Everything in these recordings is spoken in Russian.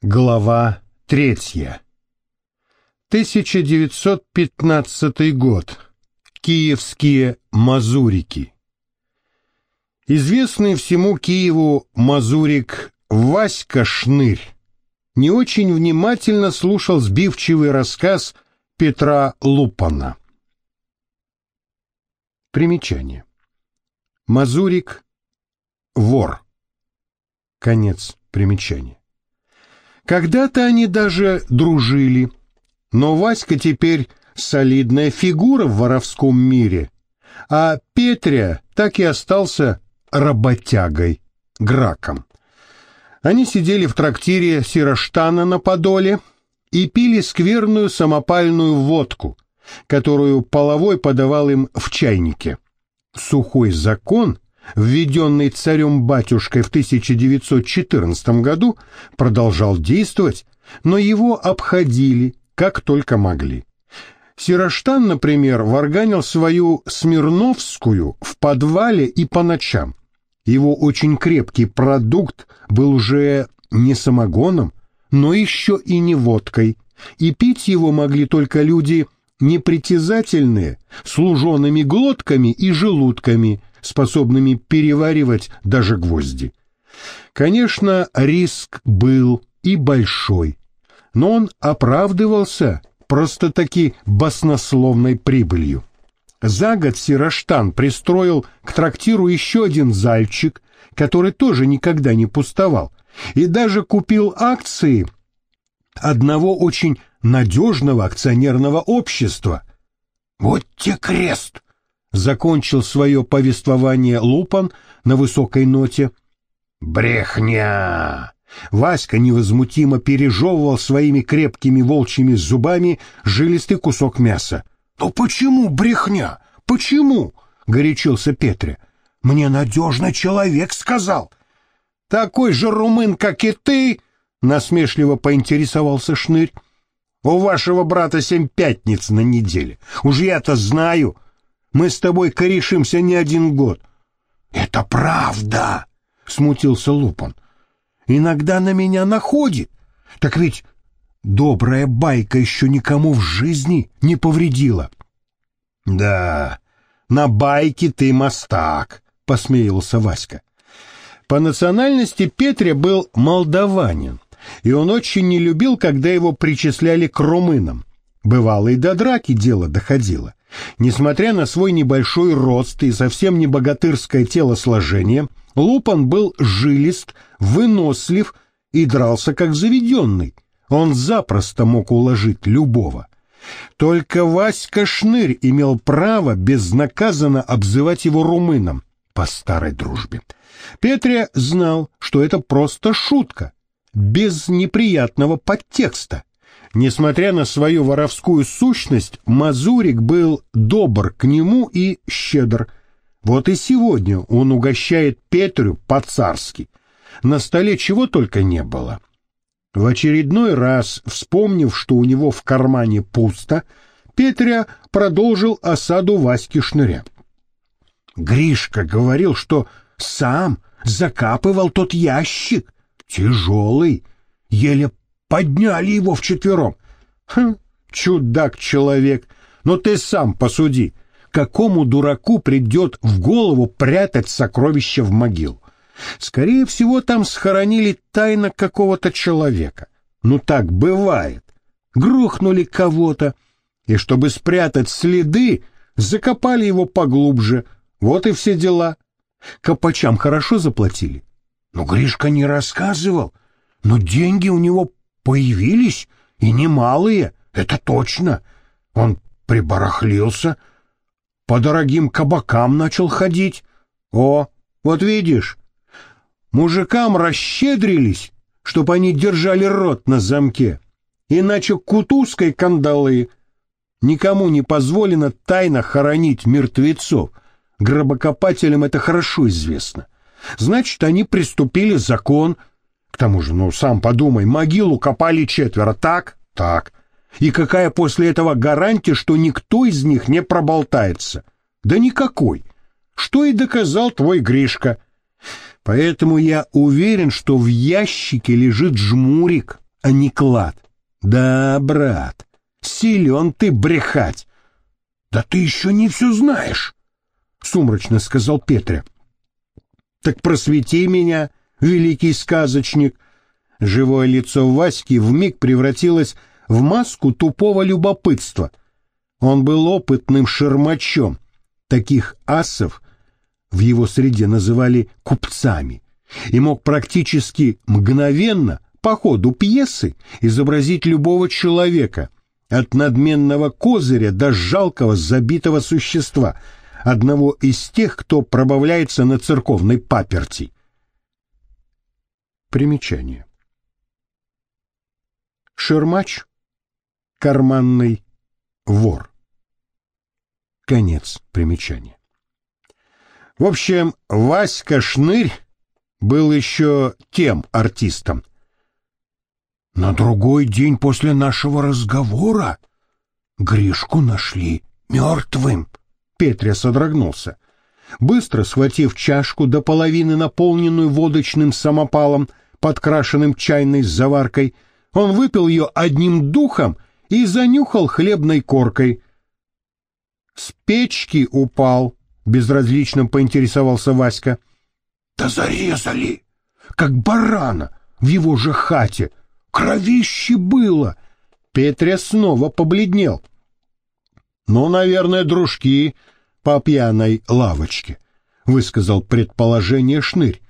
Глава третья. 1915 год. Киевские мазурики. Известный всему Киеву мазурик Васька Шнырь не очень внимательно слушал сбивчивый рассказ Петра Лупана. Примечание. Мазурик – вор. Конец примечания. Когда-то они даже дружили, но Васька теперь солидная фигура в воровском мире, а Петря так и остался работягой, граком. Они сидели в трактире Сироштана на Подоле и пили скверную самопальную водку, которую половой подавал им в чайнике. Сухой закон, введенный царем-батюшкой в 1914 году, продолжал действовать, но его обходили, как только могли. Сироштан, например, варганил свою Смирновскую в подвале и по ночам. Его очень крепкий продукт был уже не самогоном, но еще и не водкой, и пить его могли только люди непритязательные, с лужеными глотками и желудками, способными переваривать даже гвозди. Конечно, риск был и большой, но он оправдывался просто-таки баснословной прибылью. За год Сироштан пристроил к трактиру еще один зальчик, который тоже никогда не пустовал, и даже купил акции одного очень надежного акционерного общества. «Вот те крест!» — закончил свое повествование Лупан на высокой ноте. «Брехня!» Васька невозмутимо пережевывал своими крепкими волчьими зубами жилистый кусок мяса. «Ну почему брехня? Почему?» — горячился Петря. «Мне надежный человек сказал». «Такой же румын, как и ты?» — насмешливо поинтересовался Шнырь. «У вашего брата семь пятниц на неделе. Уж я-то знаю. Мы с тобой корешимся не один год». «Это правда!» — смутился Лупан. «Иногда на меня находит. Так ведь добрая байка еще никому в жизни не повредила». «Да, на байке ты мастак», — посмеялся Васька. По национальности Петря был молдаванин, и он очень не любил, когда его причисляли к румынам. Бывало и до драки дело доходило. Несмотря на свой небольшой рост и совсем не богатырское телосложение, Лупан был жилист, вынослив и дрался как заведенный. Он запросто мог уложить любого. Только Васька Шнырь имел право безнаказанно обзывать его румыном по старой дружбе. Петря знал, что это просто шутка, без неприятного подтекста. Несмотря на свою воровскую сущность, Мазурик был добр к нему и щедр. Вот и сегодня он угощает Петрю по-царски. На столе чего только не было. В очередной раз, вспомнив, что у него в кармане пусто, Петря продолжил осаду Васьки Шныря. Гришка говорил, что сам закапывал тот ящик, тяжелый, еле подняли его вчетвером. Хм, чудак-человек, но ты сам посуди, какому дураку придет в голову прятать сокровища в могилу? Скорее всего, там схоронили тайно какого-то человека. Ну так бывает. Грохнули кого-то, и чтобы спрятать следы, закопали его поглубже. Вот и все дела. Копачам хорошо заплатили. Но Гришка не рассказывал. Но деньги у него появились, и немалые, это точно. Он прибарахлился, по дорогим кабакам начал ходить. О, вот видишь, Мужикам расщедрились, чтоб они держали рот на замке, иначе кутузкой кандалы. Никому не позволено тайно хоронить мертвецов. Гробокопателям это хорошо известно. Значит, они приступили закон. Тому же, ну, сам подумай, могилу копали четверо, так? Так. И какая после этого гарантия, что никто из них не проболтается? Да никакой. Что и доказал твой Гришка. Поэтому я уверен, что в ящике лежит жмурик, а не клад. Да, брат, силен ты брехать. Да ты еще не все знаешь, сумрачно сказал Петре. Так просвети меня, великий сказочник. Живое лицо Васьки вмиг превратилось в маску тупого любопытства. Он был опытным шермачом. Таких асов в его среде называли купцами и мог практически мгновенно по ходу пьесы изобразить любого человека, от надменного козыря до жалкого забитого существа, одного из тех, кто пробавляется на церковной паперти. Примечание. Шермач — карманный вор. Конец примечания. В общем, Васька Шнырь был еще тем артистом. На другой день после нашего разговора Гришку нашли мертвым. Петря содрогнулся. Быстро схватив чашку до половины, наполненную водочным самопалом, подкрашенным чайной заваркой, он выпил ее одним духом и занюхал хлебной коркой. С печки упал, безразлично поинтересовался Васька. Да зарезали, как барана в его же хате. Кровище было. Петря снова побледнел. Ну, наверное, дружки по пьяной лавочке, высказал предположение Шнырь.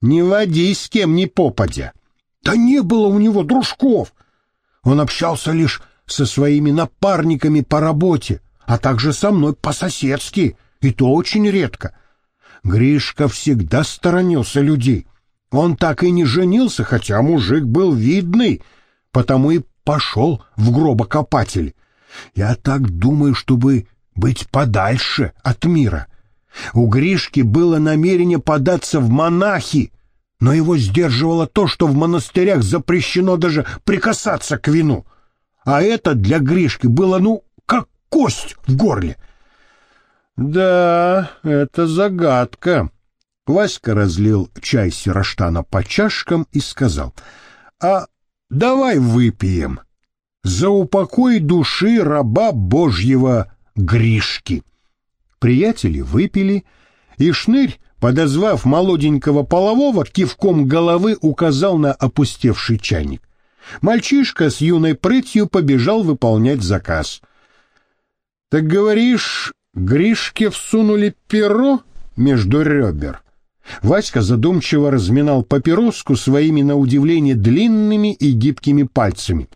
Не водись с кем ни попадя. Да не было у него дружков. Он общался лишь со своими напарниками по работе, а также со мной по-соседски, и то очень редко. Гришка всегда сторонился людей. Он так и не женился, хотя мужик был видный, потому и пошел в гробокопатель. Я так думаю, чтобы быть подальше от мира. У Гришки было намерение податься в монахи, но его сдерживало то, что в монастырях запрещено даже прикасаться к вину. А это для Гришки было, ну, как кость в горле. Да, это загадка. Васька разлил чай Сираштана по чашкам и сказал, «А давай выпьем за упокой души раба Божьего Гришки». Приятели выпили, и Шнырь, подозвав молоденького полового, кивком головы указал на опустевший чайник. Мальчишка с юной прытью побежал выполнять заказ. «Так говоришь, Гришке всунули перо между ребер?» Васька задумчиво разминал папироску своими, на удивление, длинными и гибкими пальцами.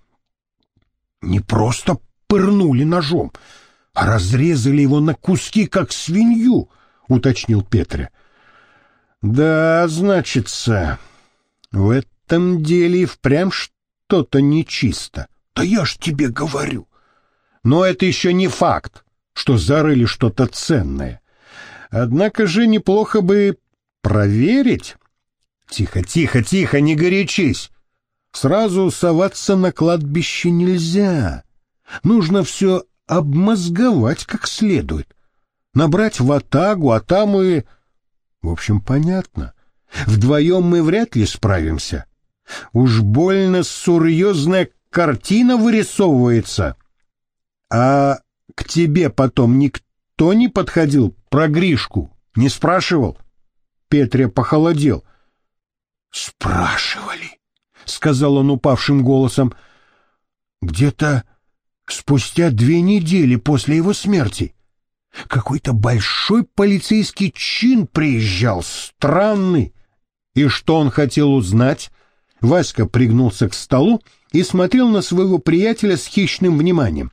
Не просто пырнули ножом, а разрезали его на куски, как свинью, уточнил Петря. Да, значится, в этом деле впрямь что-то нечисто. Да я ж тебе говорю. Но это еще не факт, что зарыли что-то ценное. Однако же неплохо бы Проверить? Тихо, тихо, тихо, не горячись. Сразу соваться на кладбище нельзя. Нужно все обмозговать как следует. Набрать в атагу, а там и... В общем, понятно. Вдвоем мы вряд ли справимся. Уж больно серьезная картина вырисовывается. А к тебе потом никто не подходил про Гришку? Не спрашивал? — Петря похолодел. «Спрашивали», — сказал он упавшим голосом. «Где-то спустя две недели после его смерти какой-то большой полицейский чин приезжал, странный. И что он хотел узнать?» Васька пригнулся к столу и смотрел на своего приятеля с хищным вниманием.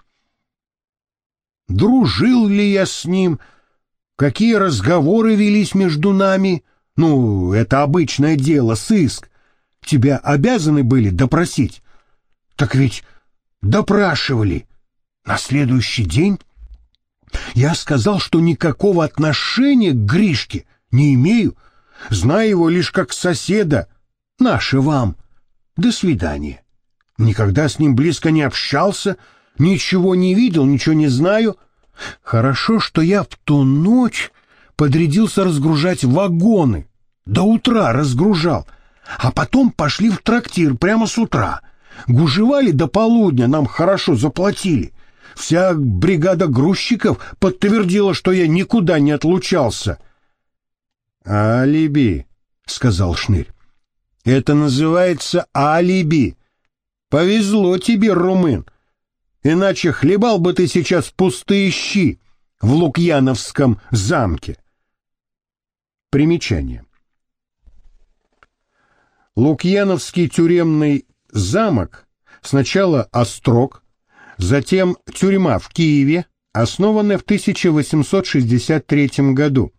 «Дружил ли я с ним?» Какие разговоры велись между нами? Ну, это обычное дело, сыск. Тебя обязаны были допросить. Так ведь допрашивали. На следующий день я сказал, что никакого отношения к Гришке не имею, знаю его лишь как соседа. Наше вам. До свидания. Никогда с ним близко не общался, ничего не видел, ничего не знаю — Хорошо, что я в ту ночь подрядился разгружать вагоны. До утра разгружал. А потом пошли в трактир прямо с утра. Гужевали до полудня, нам хорошо заплатили. Вся бригада грузчиков подтвердила, что я никуда не отлучался. «Алиби», — сказал Шнырь. «Это называется алиби. Повезло тебе, румын. Иначе хлебал бы ты сейчас пустые щи в Лукьяновском замке». Примечание. Лукьяновский тюремный замок, сначала острог, затем тюрьма в Киеве, основанная в 1863 году.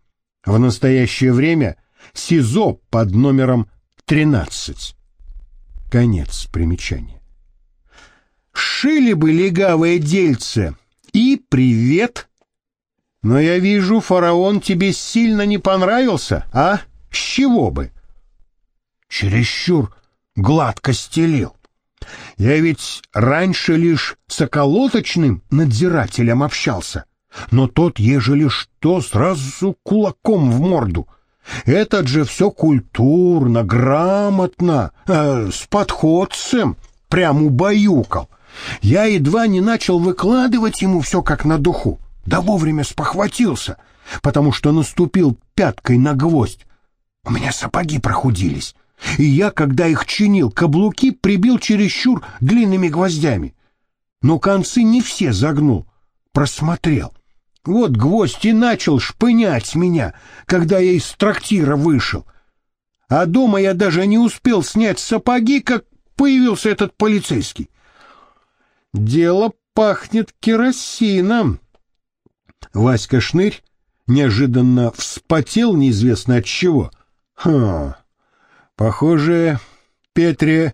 В настоящее время СИЗО под номером 13. Конец примечания. Шили бы легавое дельце и привет. Но я вижу, фараон тебе сильно не понравился, а? С чего бы? Чересчур гладко стелил. Я ведь раньше лишь с околоточным надзирателем общался, но тот, ежели что, сразу кулаком в морду. Этот же все культурно, грамотно, э, с подходцем, прям убаюкал. Я едва не начал выкладывать ему все как на духу, да вовремя спохватился, потому что наступил пяткой на гвоздь. У меня сапоги прохудились, и я, когда их чинил, каблуки прибил чересчур длинными гвоздями. Но концы не все загнул, просмотрел. Вот гвоздь и начал шпынять меня, когда я из трактира вышел. А дома я даже не успел снять сапоги, как появился этот полицейский. Дело пахнет керосином. Васька Шнырь неожиданно вспотел неизвестно от чего. Ха, Похоже, Петре,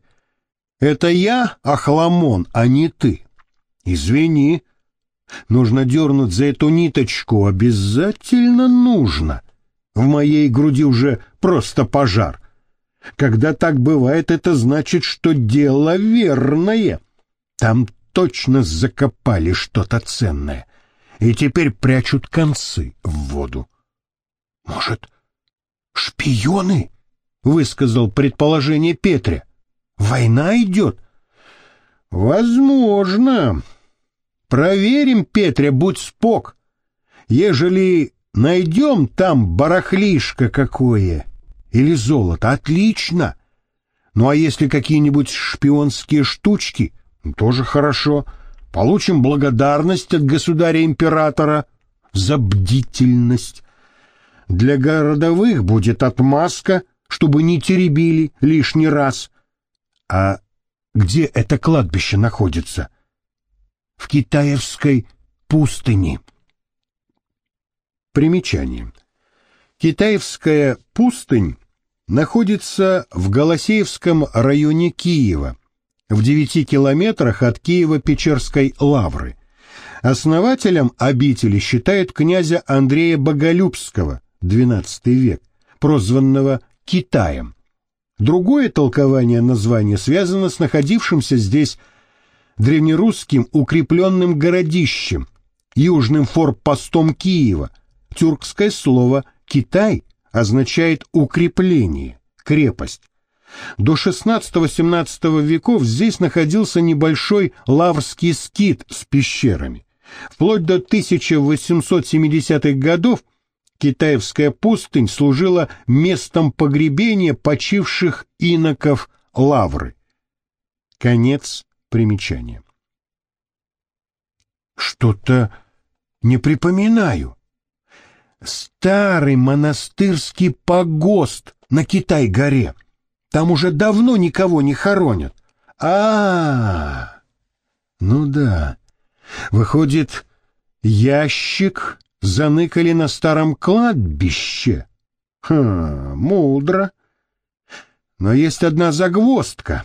это я охламон, а не ты. Извини. Нужно дернуть за эту ниточку, обязательно нужно. В моей груди уже просто пожар. Когда так бывает, это значит, что дело верное. Там точно закопали что-то ценное. И теперь прячут концы в воду. Может, шпионы? Высказал предположение Петре. Война идет? Возможно. Проверим, Петре, будь спок. Ежели найдем там барахлишко какое или золото, отлично. Ну а если какие-нибудь шпионские штучки, тоже хорошо. Получим благодарность от государя-императора за бдительность. Для городовых будет отмазка — чтобы не теребили лишний раз. А где это кладбище находится? В Китаевской пустыне. Примечание. Китаевская пустынь находится в Голосеевском районе Киева, в девяти километрах от Киева-Печерской лавры. Основателем обители считают князя Андрея Боголюбского, XII век, прозванного Китаем. Другое толкование названия связано с находившимся здесь древнерусским укрепленным городищем, южным форпостом Киева. Тюркское слово «Китай» означает «укрепление», «крепость». До XVI-XVII веков здесь находился небольшой лаврский скит с пещерами. Вплоть до 1870-х годов Китаевская пустынь служила местом погребения почивших иноков Лавры. Конец примечания. Что-то не припоминаю. Старый монастырский погост на Китай-горе. Там уже давно никого не хоронят. А, -а, -а. ну да. Выходит, ящик заныкали на старом кладбище. Хм, мудро. Но есть одна загвоздка.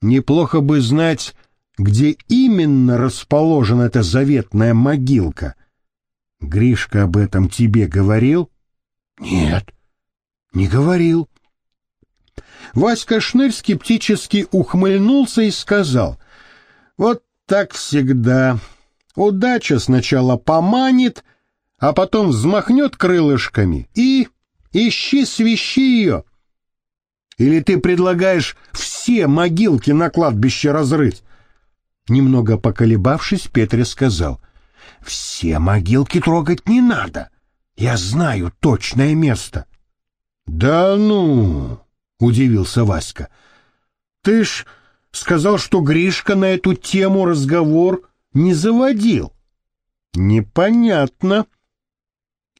Неплохо бы знать, где именно расположена эта заветная могилка. Гришка об этом тебе говорил? Нет, не говорил. Васька Шнырь скептически ухмыльнулся и сказал, вот так всегда. Удача сначала поманит, а потом взмахнет крылышками и ищи свищи ее. Или ты предлагаешь все могилки на кладбище разрыть? Немного поколебавшись, Петре сказал, «Все могилки трогать не надо. Я знаю точное место». «Да ну!» — удивился Васька. «Ты ж сказал, что Гришка на эту тему разговор не заводил». «Непонятно».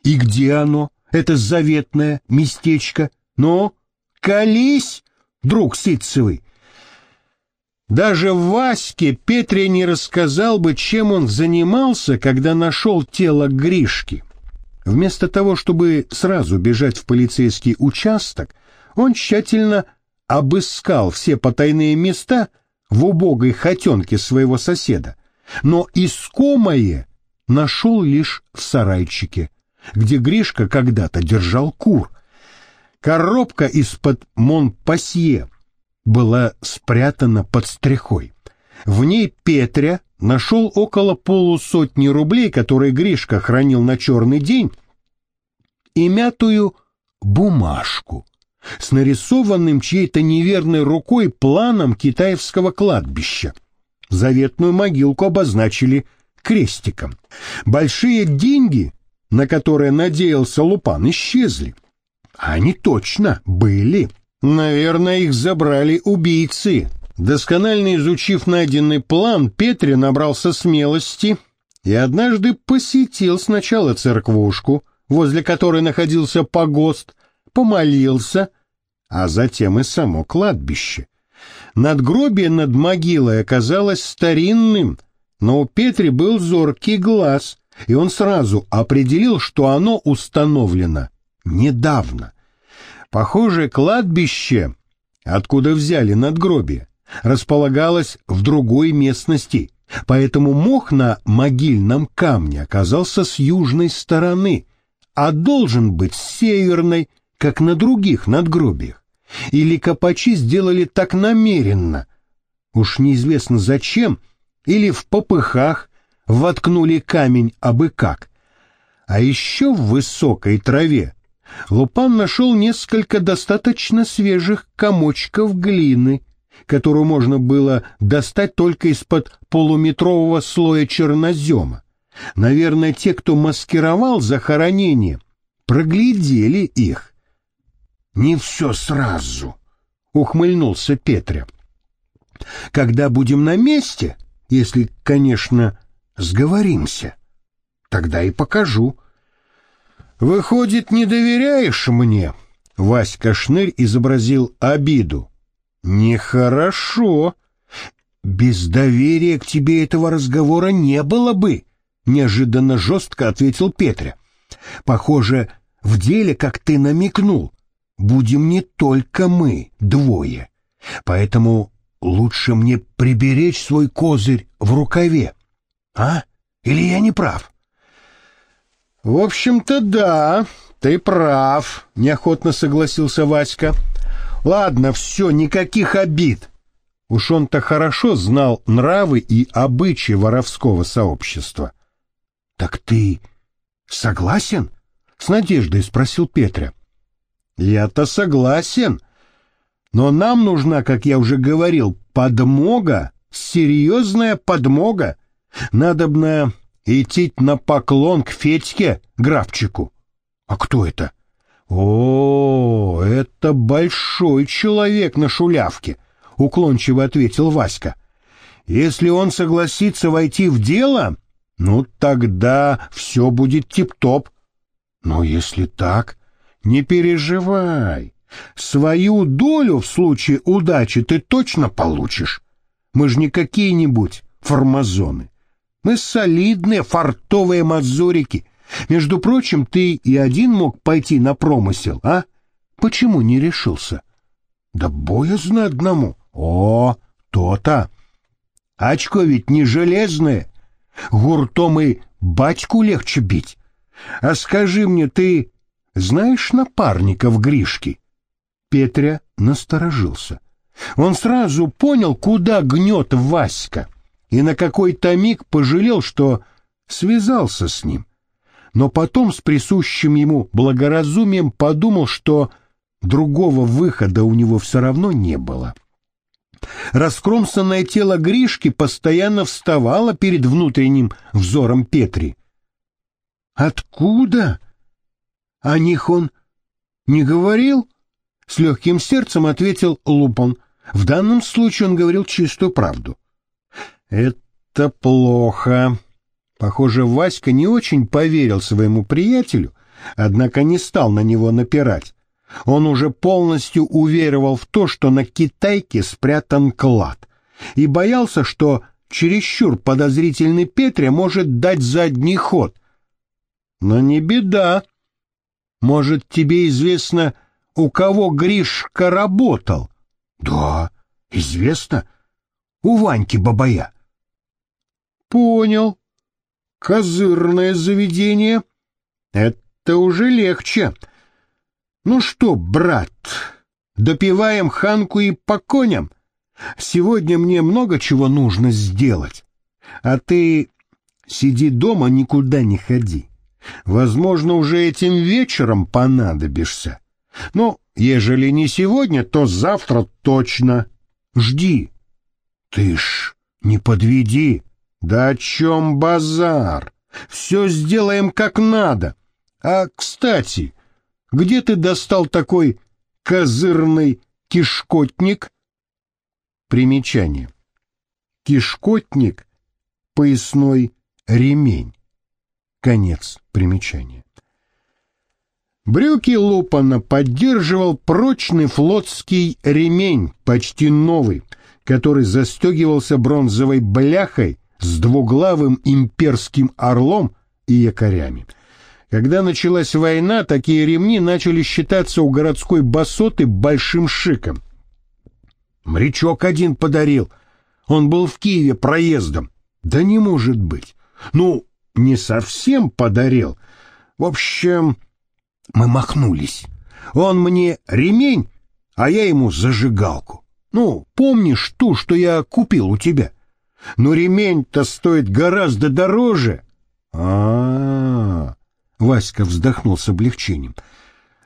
«И где оно, это заветное местечко? Ну, колись, друг Ситцевый!» Даже Ваське Петре не рассказал бы, чем он занимался, когда нашел тело Гришки. Вместо того, чтобы сразу бежать в полицейский участок, он тщательно обыскал все потайные места в убогой хотенке своего соседа, но искомое нашел лишь в сарайчике, где Гришка когда-то держал кур. Коробка из-под Монпасье была спрятана под стрехой. В ней Петря нашел около полусотни рублей, которые Гришка хранил на черный день, и мятую бумажку с нарисованным чьей-то неверной рукой планом китаевского кладбища. Заветную могилку обозначили крестиком. Большие деньги, на которые надеялся Лупан, исчезли. Они точно были. Наверное, их забрали убийцы. Досконально изучив найденный план, Петре набрался смелости и однажды посетил сначала церквушку, возле которой находился погост, помолился, а затем и само кладбище. Надгробие над могилой оказалось старинным, но у Петри был зоркий глаз, и он сразу определил, что оно установлено недавно. Похоже, кладбище, откуда взяли надгробие, располагалось в другой местности, поэтому мох на могильном камне оказался с южной стороны, а должен быть с северной, как на других надгробиях. Или копачи сделали так намеренно, уж неизвестно зачем, или в попыхах воткнули камень абы как. А еще в высокой траве Лупан нашел несколько достаточно свежих комочков глины, которую можно было достать только из-под полуметрового слоя чернозема. Наверное, те, кто маскировал захоронение, проглядели их. «Не все сразу», — ухмыльнулся Петря. «Когда будем на месте, если, конечно, сговоримся, тогда и покажу». «Выходит, не доверяешь мне?» Васька Шнырь изобразил обиду. «Нехорошо. Без доверия к тебе этого разговора не было бы», — неожиданно жестко ответил Петря. «Похоже, в деле, как ты намекнул, будем не только мы, двое. Поэтому лучше мне приберечь свой козырь в рукаве. А? Или я не прав?» «В общем-то, да, ты прав», — неохотно согласился Васька. «Ладно, все, никаких обид». Уж он-то хорошо знал нравы и обычаи воровского сообщества. «Так ты согласен?» — с надеждой спросил Петря. «Я-то согласен, но нам нужна, как я уже говорил, подмога, серьезная подмога. Надобно идти на поклон к Федьке, графчику. А кто это? О, это большой человек на шулявке, уклончиво ответил Васька. Если он согласится войти в дело, ну тогда все будет тип-топ. Но если так, не переживай. Свою долю в случае удачи ты точно получишь. Мы же не какие-нибудь формазоны. Мы солидные, фартовые мазурики. Между прочим, ты и один мог пойти на промысел, а? Почему не решился? Да боязно одному. О, то-то. Очко ведь не железное. Гуртом и батьку легче бить. А скажи мне, ты знаешь напарников Гришки? Петря насторожился. Он сразу понял, куда гнет Васька и на какой-то миг пожалел, что связался с ним. Но потом с присущим ему благоразумием подумал, что другого выхода у него все равно не было. Раскромсанное тело Гришки постоянно вставало перед внутренним взором Петри. «Откуда? О них он не говорил?» С легким сердцем ответил Лупон. В данном случае он говорил чистую правду. «Это плохо». Похоже, Васька не очень поверил своему приятелю, однако не стал на него напирать. Он уже полностью уверовал в то, что на китайке спрятан клад, и боялся, что чересчур подозрительный Петря может дать задний ход. Но не беда. Может, тебе известно, у кого Гришка работал? Да, известно. У Ваньки Бабая. Понял. Козырное заведение. Это уже легче. Ну что, брат, допиваем ханку и по коням? Сегодня мне много чего нужно сделать. А ты сиди дома, никуда не ходи. Возможно, уже этим вечером понадобишься. Но ежели не сегодня, то завтра точно. Жди. Ты ж не подведи. Да о чем базар? Все сделаем как надо. А, кстати, где ты достал такой козырный кишкотник? Примечание. Кишкотник — поясной ремень. Конец примечания. Брюки Лупана поддерживал прочный флотский ремень, почти новый, который застегивался бронзовой бляхой с двуглавым имперским орлом и якорями. Когда началась война, такие ремни начали считаться у городской басоты большим шиком. Мрячок один подарил. Он был в Киеве проездом. Да не может быть. Ну, не совсем подарил. В общем, мы махнулись. Он мне ремень, а я ему зажигалку. Ну, помнишь ту, что я купил у тебя? Но ремень-то стоит гораздо дороже. А, -а, -а Васька вздохнул с облегчением.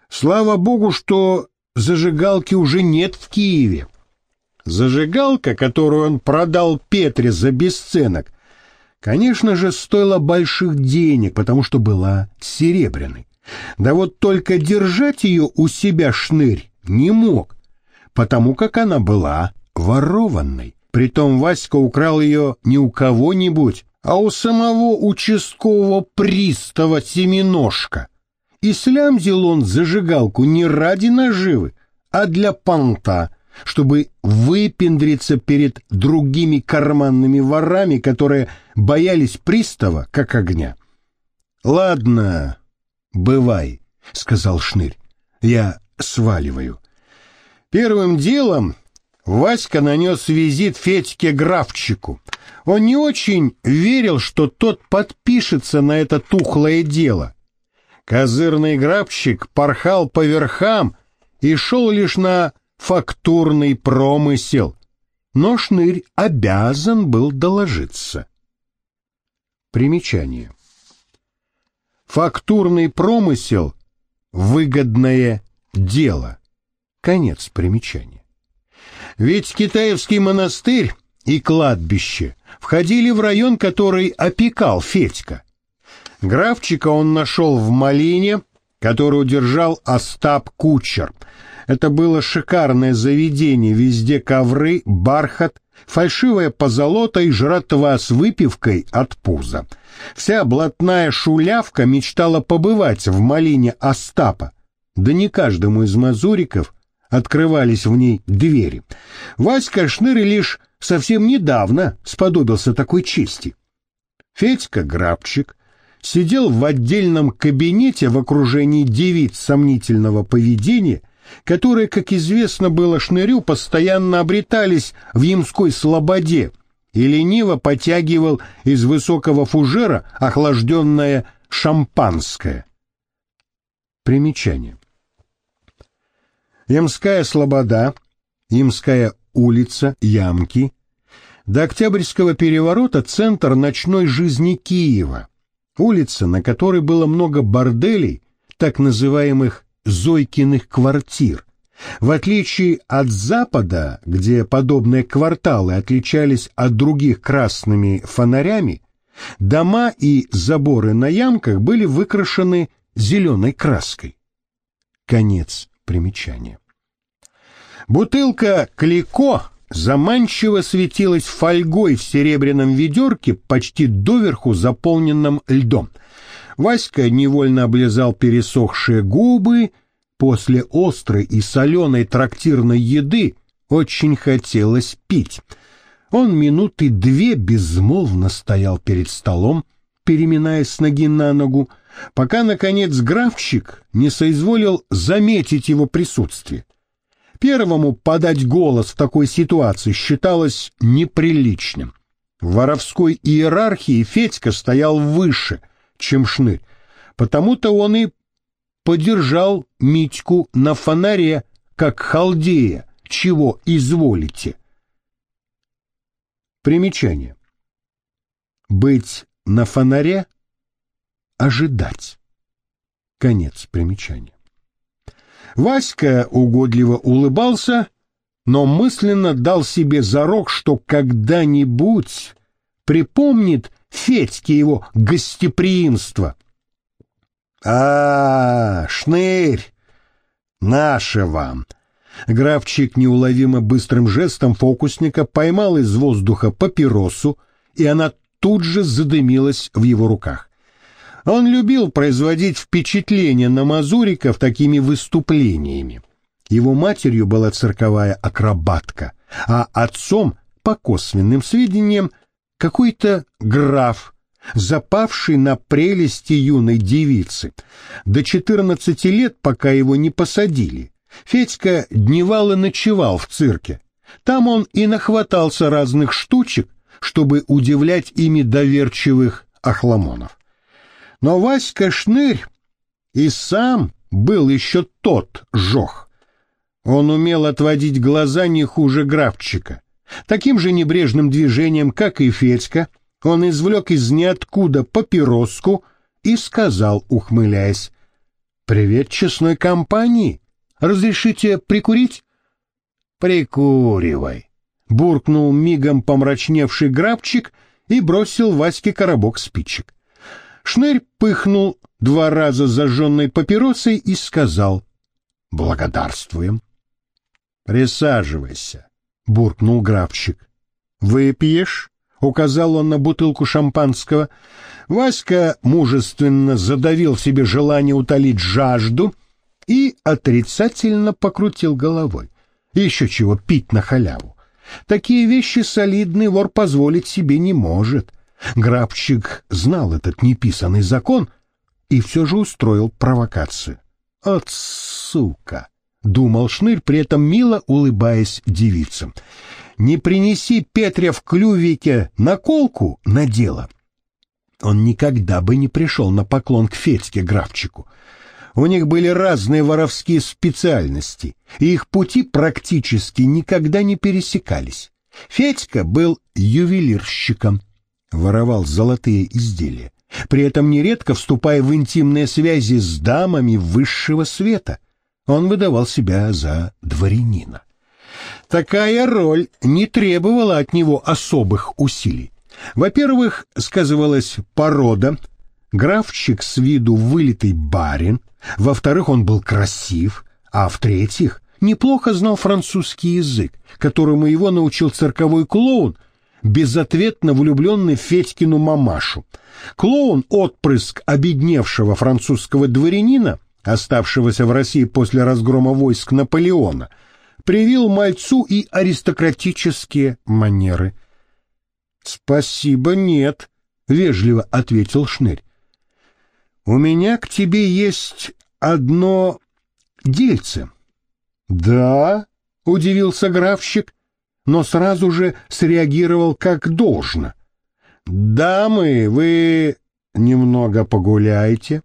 Слава богу, что зажигалки уже нет в Киеве. Зажигалка, которую он продал Петре за бесценок, конечно же, стоила больших денег, потому что была серебряной. Да вот только держать ее у себя шнырь не мог, потому как она была ворованной. Притом Васька украл ее не у кого-нибудь, а у самого участкового пристава Семеножка. И слямзил он зажигалку не ради наживы, а для понта, чтобы выпендриться перед другими карманными ворами, которые боялись пристава, как огня. «Ладно, бывай», — сказал Шнырь, — «я сваливаю». Первым делом Васька нанес визит Федьке Графчику. Он не очень верил, что тот подпишется на это тухлое дело. Козырный грабщик порхал по верхам и шел лишь на фактурный промысел, но Шнырь обязан был доложиться. Примечание. Фактурный промысел — выгодное дело. Конец примечания. Ведь Китаевский монастырь и кладбище входили в район, который опекал Федька. Графчика он нашел в Малине, которую держал Остап Кучер. Это было шикарное заведение, везде ковры, бархат, фальшивая позолота и жратва с выпивкой от пуза. Вся блатная шулявка мечтала побывать в Малине Остапа. Да не каждому из мазуриков открывались в ней двери. Васька Шнырь лишь совсем недавно сподобился такой чести. Федька Грабчик сидел в отдельном кабинете в окружении девиц сомнительного поведения, которые, как известно было Шнырю, постоянно обретались в Ямской слободе и лениво потягивал из высокого фужера охлажденное шампанское. Примечание. Ямская Слобода, Ямская улица, Ямки. До Октябрьского переворота центр ночной жизни Киева. Улица, на которой было много борделей, так называемых «зойкиных квартир», В отличие от Запада, где подобные кварталы отличались от других красными фонарями, дома и заборы на ямках были выкрашены зеленой краской. Конец примечания. Бутылка Клико заманчиво светилась фольгой в серебряном ведерке, почти доверху заполненном льдом. Васька невольно облизал пересохшие губы После острой и соленой трактирной еды очень хотелось пить. Он минуты две безмолвно стоял перед столом, переминаясь с ноги на ногу, пока, наконец, графчик не соизволил заметить его присутствие. Первому подать голос в такой ситуации считалось неприличным. В воровской иерархии Федька стоял выше, чем Шнырь, потому-то он и подержал Митьку на фонаре, как халдея, чего изволите. Примечание. Быть на фонаре — ожидать. Конец примечания. Васька угодливо улыбался, но мысленно дал себе зарок, что когда-нибудь припомнит Федьке его гостеприимство — а, шнырь! Наше вам! Графчик неуловимо быстрым жестом фокусника поймал из воздуха папиросу, и она тут же задымилась в его руках. Он любил производить впечатление на мазуриков такими выступлениями. Его матерью была цирковая акробатка, а отцом, по косвенным сведениям, какой-то граф, запавший на прелести юной девицы. До четырнадцати лет, пока его не посадили, Федька дневал и ночевал в цирке. Там он и нахватался разных штучек, чтобы удивлять ими доверчивых охламонов. Но Васька Шнырь и сам был еще тот жох. Он умел отводить глаза не хуже графчика. Таким же небрежным движением, как и Федька, он извлек из ниоткуда папироску и сказал, ухмыляясь, «Привет честной компании. Разрешите прикурить?» «Прикуривай», — буркнул мигом помрачневший грабчик и бросил Ваське коробок спичек. Шнырь пыхнул два раза зажженной папиросой и сказал, «Благодарствуем». «Присаживайся», — буркнул графчик. «Выпьешь?» — указал он на бутылку шампанского. Васька мужественно задавил себе желание утолить жажду и отрицательно покрутил головой. Еще чего пить на халяву. Такие вещи солидный вор позволить себе не может. Грабчик знал этот неписанный закон и все же устроил провокацию. «От сука!» — думал Шнырь, при этом мило улыбаясь девицам не принеси Петре в клювике наколку на дело, он никогда бы не пришел на поклон к Федьке Графчику. У них были разные воровские специальности, и их пути практически никогда не пересекались. Федька был ювелирщиком, воровал золотые изделия, при этом нередко вступая в интимные связи с дамами высшего света. Он выдавал себя за дворянина. Такая роль не требовала от него особых усилий. Во-первых, сказывалась порода, графчик с виду вылитый барин, во-вторых, он был красив, а в-третьих, неплохо знал французский язык, которому его научил цирковой клоун, безответно влюбленный в Федькину мамашу. Клоун — отпрыск обедневшего французского дворянина, оставшегося в России после разгрома войск Наполеона — привил мальцу и аристократические манеры. «Спасибо, нет», — вежливо ответил Шнырь. «У меня к тебе есть одно дельце». «Да?» — удивился графщик, но сразу же среагировал как должно. «Дамы, вы немного погуляете?»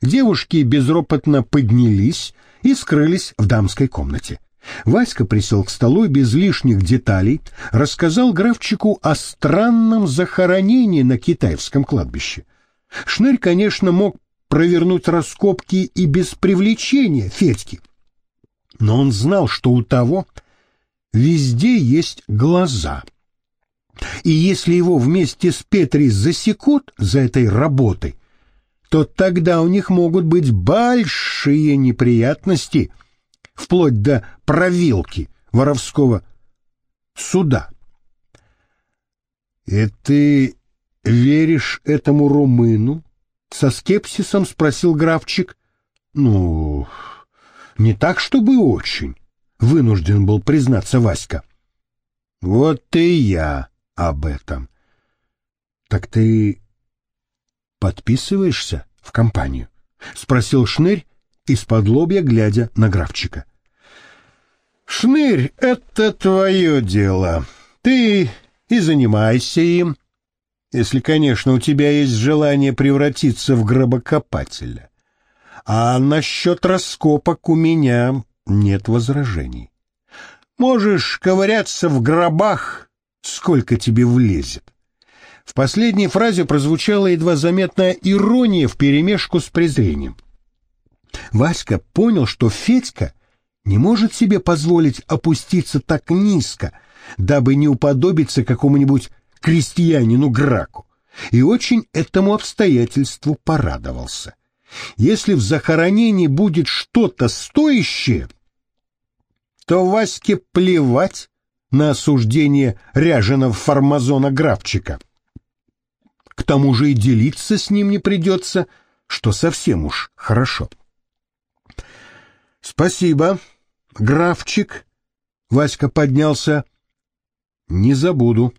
Девушки безропотно поднялись и скрылись в дамской комнате. Васька присел к столу и без лишних деталей рассказал графчику о странном захоронении на китайском кладбище. Шнырь, конечно, мог провернуть раскопки и без привлечения Федьки. Но он знал, что у того везде есть глаза. И если его вместе с Петри засекут за этой работой, то тогда у них могут быть большие неприятности, вплоть до провилки воровского суда. «И ты веришь этому румыну?» — со скепсисом спросил графчик. «Ну, не так, чтобы очень», — вынужден был признаться Васька. «Вот и я об этом». «Так ты подписываешься в компанию?» — спросил Шнырь из-под лобья, глядя на графчика. «Шнырь, это твое дело. Ты и занимайся им, если, конечно, у тебя есть желание превратиться в гробокопателя. А насчет раскопок у меня нет возражений. Можешь ковыряться в гробах, сколько тебе влезет. В последней фразе прозвучала едва заметная ирония вперемешку с презрением. Васька понял, что Федька не может себе позволить опуститься так низко, дабы не уподобиться какому-нибудь крестьянину Граку, и очень этому обстоятельству порадовался. Если в захоронении будет что-то стоящее, то Ваське плевать на осуждение ряженого фармазона Графчика. К тому же и делиться с ним не придется, что совсем уж хорошо. «Спасибо, графчик», — Васька поднялся, не забуду.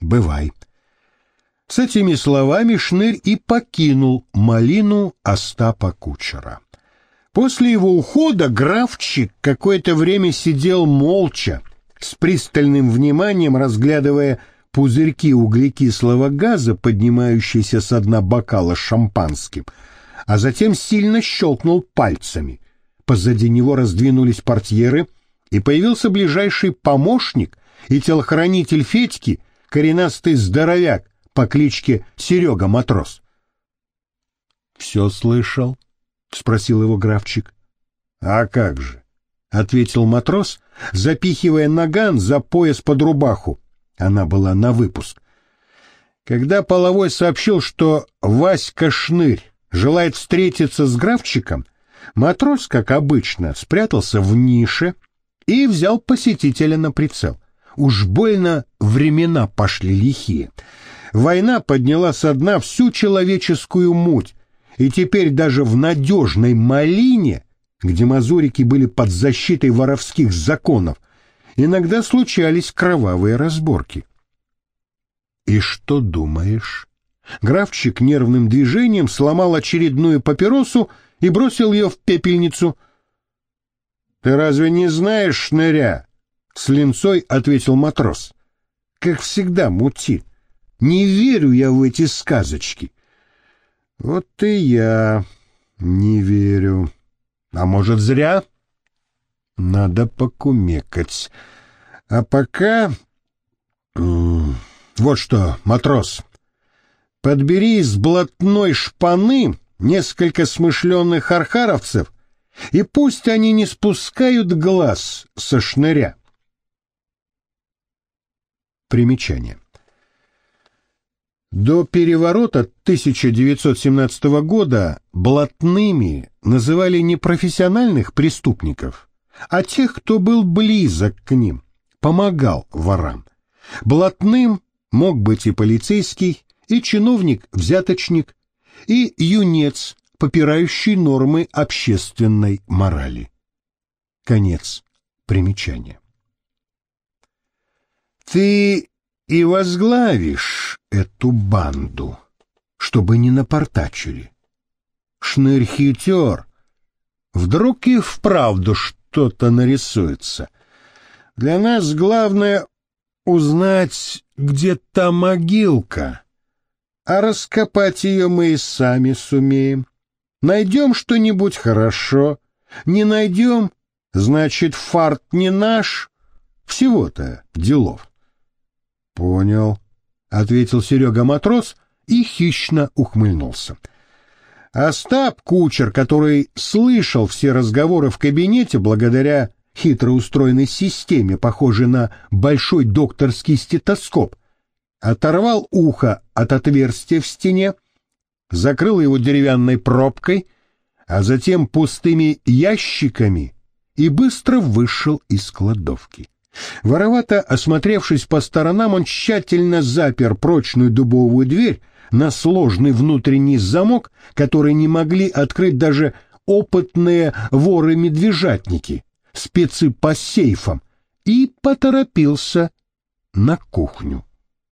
Бывай. С этими словами Шнырь и покинул малину Остапа Кучера. После его ухода графчик какое-то время сидел молча, с пристальным вниманием разглядывая пузырьки углекислого газа, поднимающиеся с дна бокала шампанским, а затем сильно щелкнул пальцами. Позади него раздвинулись портьеры, и появился ближайший помощник, и телохранитель Федьки, коренастый здоровяк по кличке Серега Матрос. — Все слышал? — спросил его графчик. — А как же? — ответил матрос, запихивая наган за пояс под рубаху. Она была на выпуск. Когда Половой сообщил, что Васька Шнырь желает встретиться с графчиком, матрос, как обычно, спрятался в нише и взял посетителя на прицел. Уж больно времена пошли лихие. Война подняла со дна всю человеческую муть, и теперь даже в надежной малине, где мазурики были под защитой воровских законов, иногда случались кровавые разборки. «И что думаешь?» Графчик нервным движением сломал очередную папиросу и бросил ее в пепельницу. «Ты разве не знаешь, шныря?» С линцой ответил матрос. Как всегда мутит. Не верю я в эти сказочки. Вот и я не верю. А может, зря? Надо покумекать. А пока... Вот что, матрос, подбери из блатной шпаны несколько смышленных архаровцев, и пусть они не спускают глаз со шныря. Примечание. До переворота 1917 года блатными называли не профессиональных преступников, а тех, кто был близок к ним, помогал ворам. Блатным мог быть и полицейский, и чиновник-взяточник, и юнец, попирающий нормы общественной морали. Конец примечания. Ты и возглавишь эту банду, чтобы не напортачили. Шнырь хитер. Вдруг и вправду что-то нарисуется. Для нас главное узнать, где та могилка, а раскопать ее мы и сами сумеем. Найдем что-нибудь хорошо, не найдем, значит, фарт не наш, всего-то делов. — Понял, — ответил Серега матрос и хищно ухмыльнулся. Остап, кучер, который слышал все разговоры в кабинете благодаря хитро устроенной системе, похожей на большой докторский стетоскоп, оторвал ухо от отверстия в стене, закрыл его деревянной пробкой, а затем пустыми ящиками и быстро вышел из кладовки. Воровато осмотревшись по сторонам, он тщательно запер прочную дубовую дверь на сложный внутренний замок, который не могли открыть даже опытные воры-медвежатники, спецы по сейфам, и поторопился на кухню.